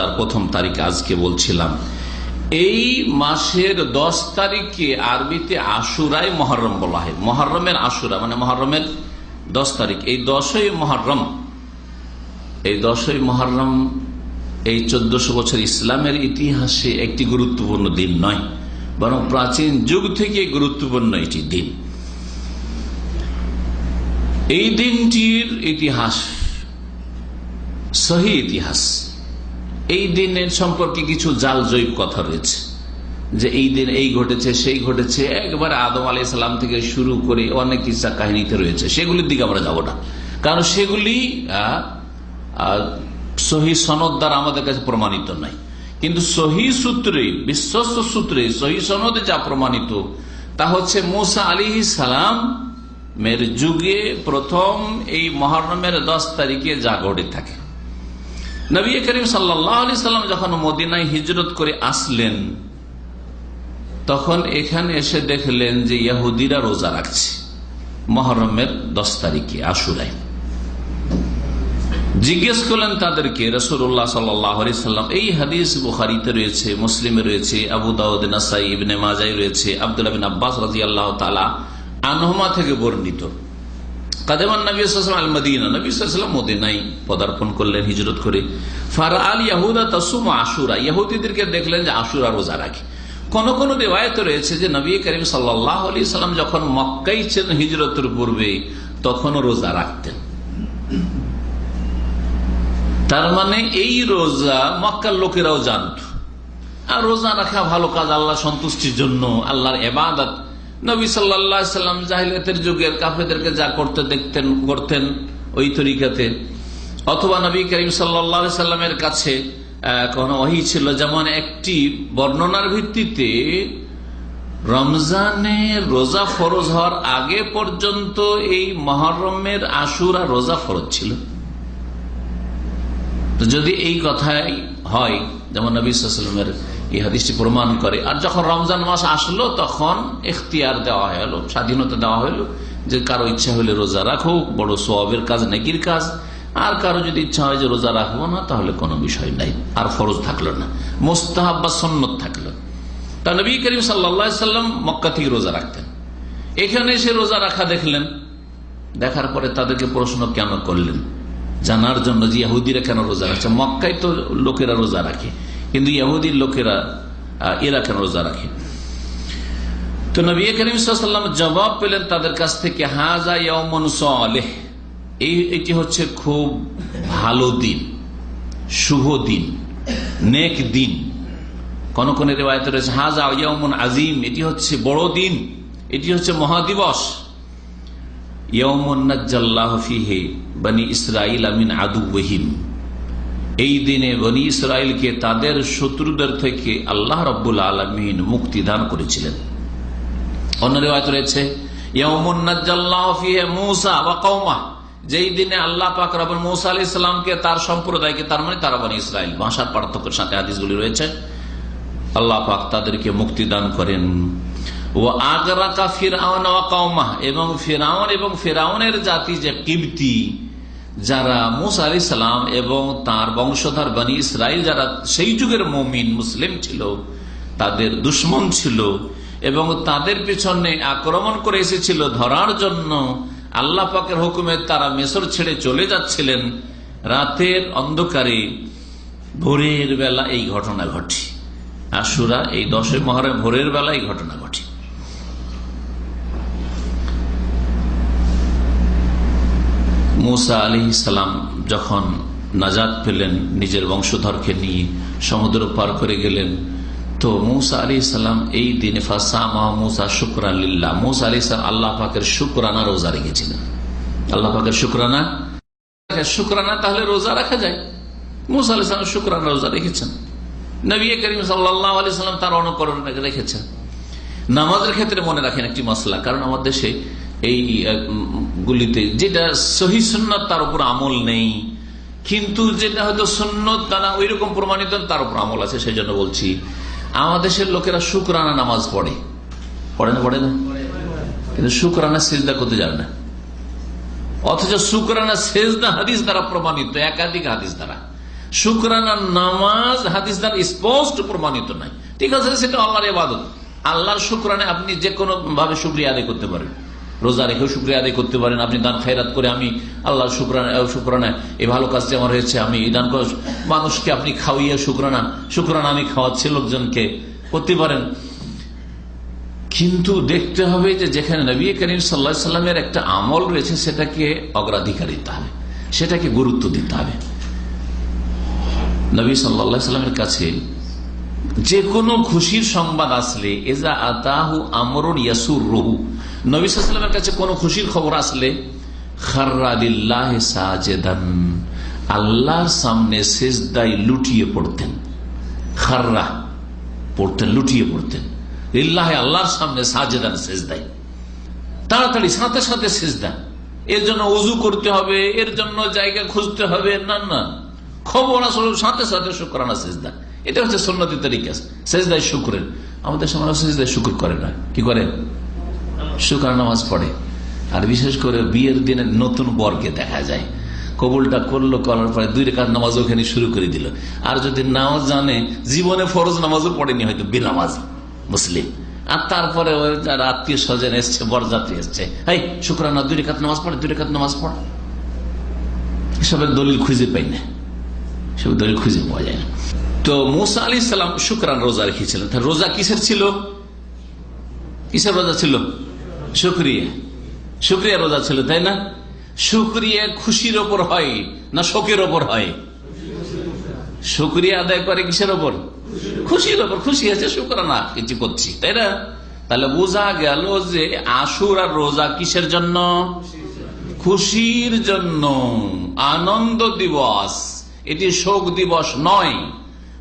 যার প্রথম তারিখ আজকে বলছিলাম, এই মাসের দশ তারিখকে আরবিতে আশুরাই মহরম বলা হয়। মহরমের আশুরা মানে মহরমের দশ তারিখ। এই দশই মহরম, এই দশই মহরম এই চোদ্দশো বছর ইসলামের ইতিহাসে একটি গুরুত্বপূর্ণ দিন নয়, বরং প্রাচীন যুগ থেকে গুরুত্বপূর্ণ একটি দিন। এই দিনটির ইতিহাস, সহি ইতিহাস। এই দিনের সম্পর্কে কিছু জাল জৈব কথা রয়েছে। যে এই দিন এই ঘটেছে, সেই ঘটেছে। একবার আদম আলি সাল্লাম থেকে শুরু করে অনেক কিসা কাহিনীতে রয়েছে। সেগুলির দিকে আমরা যাব না। কারণ সেগুলি সহি সনদ দ্বারা আমাদের কাছে প্রমাণিত নাই। কিন্তু সহি সূত্রে, বিশ্বস্ত সূত্রে সহি সনদে যা প্রমাণিত, তা হচ্ছে মোসা আলী সালাম মের যুগে প্রথম এই মহরমের দশ তারিখে যা ঘটে থাকে। নবী করিম সাল্লি সাল্লাম যখন মদিনায় হিজরত করে আসলেন, তখন এখানে এসে দেখলেন যে ইয়াহুদিরা রোজা রাখছে। মহরমের দশ তারিখে, আশুরায়। জিজ্ঞেস করলেন তাদেরকে রসুল্লাহ সাল্লাম, এই হাদিস বুখারিতে রয়েছে, মুসলিমে রয়েছে, আবু দাউদ, নাসাই, ইবনে মাজাই রয়েছে, আবদুল্লাহ আব্বাস রাজি আল্লাহ তালা আনহমা থেকে বর্ণিত। নবী নবী পদার্পণ করলেন, হিজরত করে। ফারা আল ইয়াহুদা আশুরা দেখলেন যে আশুরা রোজা রাখে। কোন রয়েছে যে নবী আলি সাল্লাম যখন মক্কাই হিজরতের পূর্বে, তখনও রোজা রাখতেন। তার মানে এই রোজা মক্কার লোকেরাও জানত। আর রোজা রাখা ভালো কাজ আল্লাহ সন্তুষ্টির জন্য, আল্লাহর এবাদত নবী সাল্লাম জাহিলিয়াতের যুগের কাফেদেরকে যা করতে দেখতেন করতেন ওই তরিকাতে। অথবা নবী করিম সাল্লা সাল্লামের কাছে কোনো ওহি ছিল যেমন একটি বর্ণনার ভিত্তিতে রমজানে রোজা ফরজ হওয়ার আগে পর্যন্ত এই মহরমের আশুর রোজা ফরজ ছিল। যদি এই কথাই হয়, যেমন নবী সাল্লামের এই প্রমাণ করে। আর যখন রমজান মাস আসলো, তখন এখতিয়ার দেওয়া হলো, স্বাধীনতা দেওয়া হলো যে কারও ইচ্ছা হলে রোজা রাখো বড় সোয়াবের কাজ, নেকির কাজ। আর কারও যদি ইচ্ছা হয় যে রোজা রাখব না, তাহলে কোনো বিষয় নাই। আর ফরজ থাকল না। মোস্তাহাব বা সন্ন্যত থাকল। তা নবী করিম সাল্লাম মক্কা থেকে রোজা রাখতেন। এখানে সে রোজা রাখা দেখলেন। দেখার পরে তাদেরকে প্রশ্ন কেন করলেন? জানার জন্য যে ইহুদিরা কেন রোজা রাখছে? মক্কায় তো লোকেরা রোজা রাখে। কিন্তু ইহুদির লোকেরা এরা কেন রোজা রাখে। তো নবী করিম সাল্লাম জবাব পেলেন তাদের কাছ থেকে, হাজা ইয়মন সালেহ। এই, এটি হচ্ছে খুব ভালো দিন, শুভ দিন, নেক দিন। কোন কোন রেবায়ত রয়েছে, হাজা ইয়মন আজিম এটি হচ্ছে বড় দিন, এটি হচ্ছে মহাদিবস। বনি ইসরাইল আমিন আদু ওহিম এই দিনে বনি ইসরায়েলকে তাদের শত্রুদের থেকে আল্লাহ রব্বুল আলমিন মুক্তি দান করেছিলেন। অন্য রেওয়ায়ত রয়েছে যেই দিনে আল্লাহ পাক রব মৌসা আলি ইসলামকে তার সম্প্রদায়কে, তার মানে তারা বনি ইসরায়েল ভাষার পার্থক্যের সাথে আদিসগুলি রয়েছে। আল্লাহ পাক তাদেরকে মুক্তি দান করেন। ও আগরাকা ফিরাউন এবং ফেরাউন এবং ফেরাউনের জাতি যে কিবতি যারা মুসা আলি সালাম এবং তার বংশধর বনি ইসরায়েল যারা সেই যুগের মমিন, মুসলিম ছিল, তাদের দুশ্মন ছিল এবং তাদের পিছনে আক্রমণ করে এসেছিল ধরার জন্য আল্লাহ পাকের হুকুমে তারা মেসর ছেড়ে চলে যাচ্ছিলেন। রাতের অন্ধকারে ভোরের বেলা এই ঘটনা ঘটে। আশুরা এই দশে মহারে ভোরের বেলা এই ঘটনা ঘটে। মুসা আলি সালাম যখন নাজাদ পেলেন নিজের বংশধরকে নিয়ে, সমুদ্র পার করে গেলেন, তো মুসা আলি সাল্লাম এই দিনে মুসা শুক্রান লিল্লা মুসা আলি সালাম আল্লাহ পাকের শুক্রানা রোজা রেখেছিলেন। আল্লাহ পাকের শুক্রানা? শুক্রানা তাহলে রোজা রাখা যায়। মুসা আলি সালাম শুক্রানা রোজা রেখেছেন। নবী করিম সাল্লাহ আলি সাল্লাম তার অনুকরণ রেখেছেন। নামাজের ক্ষেত্রে মনে রাখেন একটি মশলা কারণ আমার দেশে এই গুলিতে, যেটা সহি সন্ন্যত তার উপর আমল নেই, কিন্তু যেটা হয়তো সন্ন্যত তারা ওই রকম প্রমাণিত তার উপর আমল আছে সেই জন্য বলছি, আমাদের দেশের লোকেরা শুক্রানা নামাজ পড়ে। পড়ে না পড়ে না? কিন্তু শুক্রানা সেজদা করতে যাবে না। অথচ শুক্রানা সেজদা হাদিস দ্বারা প্রমাণিত, একাধিক হাদিস দ্বারা। শুক্রানার নামাজ হাদিস দ্বারা স্পষ্ট প্রমাণিত নাই। ঠিক আছে, সেটা আল্লাহর ইবাদত। আল্লাহর শুক্রানে আপনি যে কোনো ভাবে শুক্রিয়া আদায় করতে পারেন। রোজা রেখেও শুক্রিয়া আদায় করতে পারেন, আপনি দান খায়রাত করে আমি আল্লাহ শুক্রানা শুক্রানা এই ভালো কাজটি আমার হয়েছে, আমি এই দান মানুষকে আপনি খাওয়াইয়া শুক্রানা শুক্রানা আমি খাওয়াচ্ছি লোকজনকে করতে পারেন। কিন্তু দেখতে হবে যে যেখানে নবী করিম সাল্লা সাল্লামের একটা আমল রয়েছে, সেটাকে অগ্রাধিকার দিতে হবে, সেটাকে গুরুত্ব দিতে হবে। নবী সাল্লা সাল্লামের কাছে যে কোনো খুশির সংবাদ আসলে, এজা আতাহু আমরুন ইয়াসুর রহু নবী সাল্লামের কাছে কোনো খুশির খবর আসলে? খার্রাদিল্লাহ সাজেদান। আল্লাহর সামনে শেষদাই লুটিয়ে পড়তেন। খাররা, পড়তেন, লুটিয়ে পড়তেন। আল্লাহর সামনে সাজেদান শেষদাই তাড়াতাড়ি, সাথে সাথে শেষদান এর জন্য উজু করতে হবে, এর জন্য জায়গা খুঁজতে হবে, না না। খবর আসলে সাথে সাথে শুক্রানা শেষদা এটা হচ্ছে সন্ন্যতি তরিকা। শেষদায় শুক্রের। আমাদের সমাজ শেষদায় শুক্র করে না। কি করে শুক্র নামাজ পড়ে। আর বিশেষ করে বিয়ের দিনে নতুন বরকে দেখা যায়। কবুলটা করল, করার পরে দুই রেখার নামাজ ওখানে শুরু করে দিল। আর যদি নাও জানে, জীবনে ফরজ নামাজও পড়েনি হয়তো বেনামাজ মুসলিম। আর তারপরে ওই আত্মীয় স্বজন এসছে, বরযাত্রী এসছে। এই শুক্রানা দুই রেখাত নামাজ পড়ে, দুই রেখাত নামাজ পড়ে। এসবের দলিল খুঁজে পাই না। সব দলিল খুঁজে পাওয়া যায় না। তো মুসা আলি সাল্লাম শুক্রান রোজা রেখেছিলেন। রোজা কিসের ছিল? কিসের রোজা ছিল? শুক্রিয়া। শুক্রিয়া রোজা ছিল, তাই না? শুক্রিয়া খুশির ওপর হয় না শোকের ওপর হয়? শুক্রিয়া আদায় করে কিসের ওপর? খুশির ওপর। খুশি আছে শুক্রানা কিছু করছি, তাই না? তাহলে বোঝা গেল যে আশুর আর রোজা কিসের জন্য? খুশির জন্য। আনন্দ দিবস। এটি শোক দিবস নয়।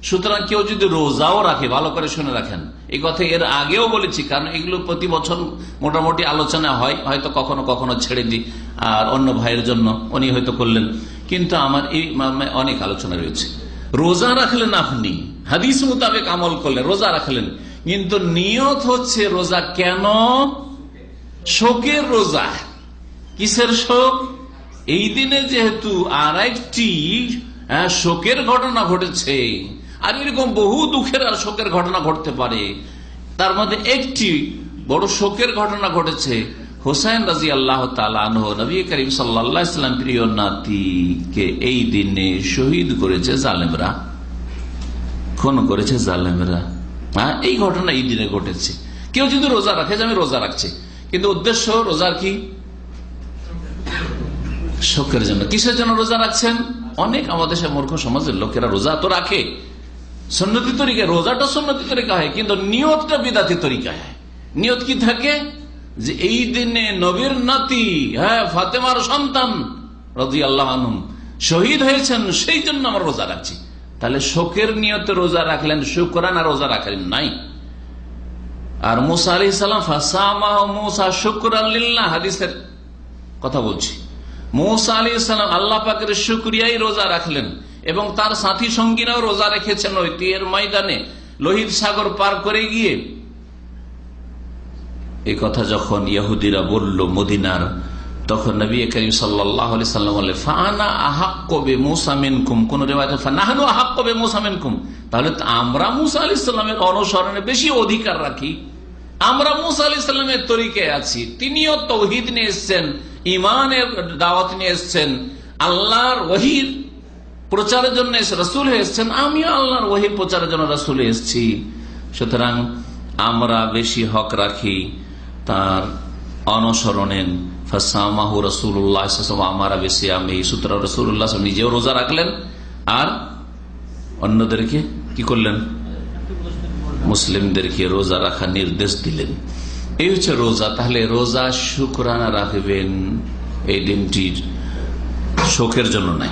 সুতরাং কেউ যদি রোজাও রাখে, ভালো করে শুনে রাখেন। এই কথা এর আগেও বলেছি, কারণ এগুলো প্রতি বছর মোটামুটি আলোচনা হয়, হয়তো কখনো কখনো ছেড়ে দিই, আর অন্য ভাইয়ের জন্য উনি হয়তো করলেন। কিন্তু আমার এই অনেক আলোচনা রয়েছে। রোজা রাখলেন আপনি, হাদিস মোতাবেক আমল করলেন, রোজা রাখলেন। কিন্তু নিয়ত হচ্ছে রোজা কেন? শোকের রোজা। কিসের শোক? এই দিনে যেহেতু আর একটি শোকের ঘটনা ঘটেছে আর এরকম বহু দুঃখের আর শোকের ঘটনা ঘটতে পারে। তার মধ্যে একটি বড় শোকের ঘটনা ঘটেছে। হোসাইন রাজি আল্লাহ নবী করিম সাল্লাম প্রিয় নাতিকে এই দিনে শহীদ করেছে জালেমরা। খুন করেছে জালেমরা। হ্যাঁ এই ঘটনা এই দিনে ঘটেছে। কেউ যদি রোজা রাখে, যে আমি রোজা রাখছি। কিন্তু উদ্দেশ্য রোজার কি? শোকের জন্য। কিসের জন্য রোজা রাখছেন? অনেক আমাদের মূর্খ সমাজের লোকেরা রোজা তো রাখে। সন্ন্যতি তরিকা, রোজাটা সন্ন্যতি তরিকা হয়, কিন্তু নিয়তটা বিদাতি তরিকা হয়। নিয়ত কি থাকে? যে এই দিনে নবীর নাতি হ্যাঁ ফাতেমার সন্তান রাজি আল্লাহ শহীদ হয়েছেন, সেই জন্য আমরা রোজা রাখছি। তাহলে শোকের নিয়তে রোজা রাখলেন, শুক্রান আর রোজা রাখলেন নাই। আর মুসা আলি সালাম, ফাসামা মুসা শুক্রাল্লাহ হাদিসের কথা বলছি। মৌসা আলি সালাম আল্লাহ পাকের শুক্রিয়াই রোজা রাখলেন। এবং তার সাথী সঙ্গীরাও রোজা রেখেছেন ওই তীয়ের ময়দানে। লোহিত সাগর পার করে গিয়ে এই কথা যখন ইহুদিরা বলল মদিনার, তখন নবী করিম আমরা মুসা সাল্লামের বেশি অধিকার রাখি। আমরা মুসা আছি। তিনিও তৌহিদ নিয়ে এসছেন ইমানের দাওয়াত নিয়ে এসছেন, আল্লাহর ওহির। প্রচারের জন্য রসুল এসছেন, আমিও আল্লাহর ওহির প্রচারের জন্য রসুল এসছি। সুতরাং আমরা বেশি হক রাখি তার অনুসরণের। ফাসামাহু রসুল্লাহ আমারা বেশি আমি। সুতরাং রসুল্লাহ নিজেও রোজা রাখলেন। আর অন্যদেরকে কি করলেন? মুসলিমদেরকে রোজা রাখার নির্দেশ দিলেন। এই হচ্ছে রোজা। তাহলে রোজা শুক্রানা রাখবেন এই দিনটির শোকের জন্য নাই।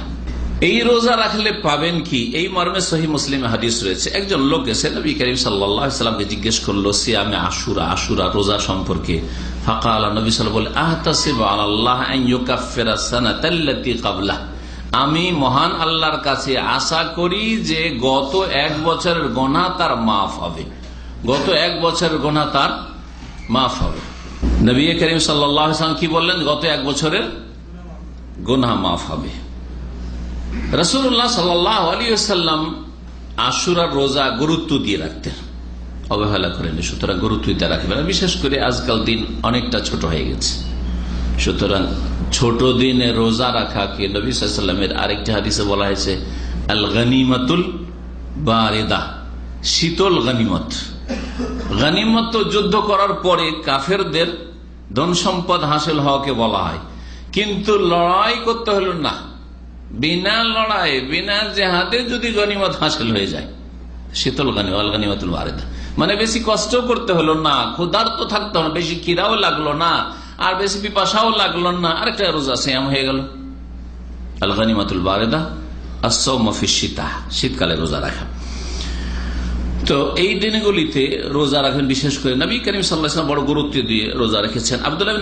এই রোজা রাখলে পাবেন কি? এই মর্মে সহি মুসলিম হাদিস রয়েছে। একজন লোক এসে নবী করিম সাল্লামকে জিজ্ঞেস করল সে আমি আশুরা আশুরা রোজা সম্পর্কে? ফাঁকা আল্লাহ নবী সাল আল্লাহ আমি মহান আল্লাহর কাছে আশা করি যে গত এক বছরের গোনা তার মাফ হবে। গত এক বছরের গোনা তার মাফ হবে। নবী করিম সাল্লাম কি বললেন? গত এক বছরের গোনা মাফ হবে। রসুল্লাহ সাল্লাহ আলী সাল্লাম আশুরার রোজা গুরুত্ব দিয়ে রাখতেন, অবহেলা করেনি সুতরাং গুরুত্ব দিয়ে রাখবেন বিশেষ করে আজকাল দিন অনেকটা ছোট হয়ে গেছে। সুতরাং ছোট দিনে রোজা রাখাকে নবী সাল্লামের আরেকটি হাদিসে বলা হয়েছে আল গনিমাতুল বারেদা, শীতল গনিমত। গনিমত যুদ্ধ করার পরে কাফেরদের ধন সম্পদ হাসিল হওয়াকে বলা হয়। কিন্তু লড়াই করতে হলো না। বিনা লড়াই বিনা জেহাদে যদি গনিমত হাসিল হয়ে যায়, শীতল গানি, অল গানিমাতুল বারেদা মানে বেশি কষ্ট করতে হলো না, ক্ষুধার্ত থাকতে হলো বেশি কিরাও লাগল না, আর বেশি পিপাসাও লাগল না, আরেকটা রোজা শ্যাম হয়ে গেল। আল গানিমাতুল বারেদা আসৌমফি শীতা, শীতকালে রোজা রাখা। তো এই দিনগুলিতে রোজা রাখেন বিশেষ করে নবী করিম সাল্লাহ বড় গুরুত্ব দিয়ে রোজা রেখেছেন। আবদুল্লাহ